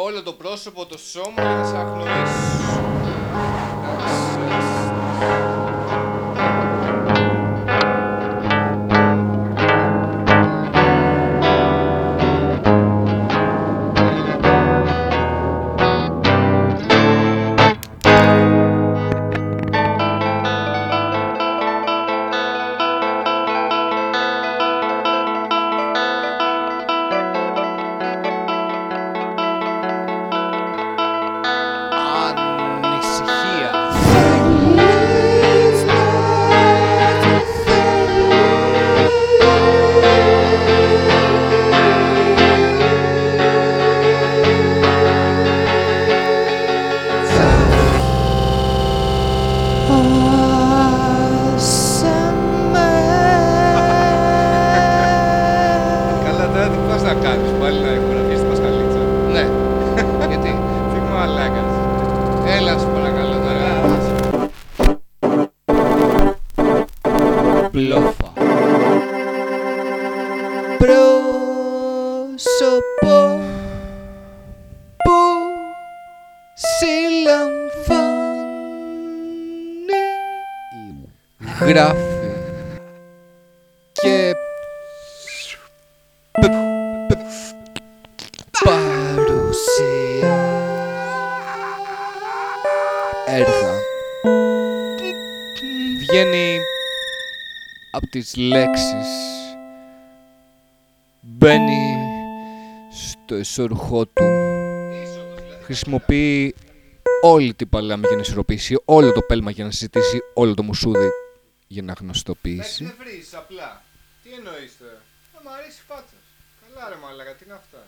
όλο το πρόσωπο, το σώμα για να σε αγνοήσω. Καλά, τώρα τι πας να κάνεις, πάλι να ηχογραφείς τη Πασχαλίτσα. Ναι. Γιατί; Τι μαλάκας. Έλα, σου παρακαλώ τώρα. Μπλόφα. Πρόσωπο που συλλαμβάνει γράφει. Και π- π- παρουσία. Έργα. Βγαίνει από τις λέξεις. Μπαίνει στο εσωρουχό του. Χρησιμοποιεί όλη την παλάμη για να ισορροπήσει όλο το πέλμα για να συζητήσει όλο το μουσούδι για να Εντάξει, γνωστοποιήσει δεν βρίζεις απλά. Τι εννοείς τώρα. Θα μ' αρέσει η φάτσα σου. Καλά ρε μαλάκα, τι είναι αυτά.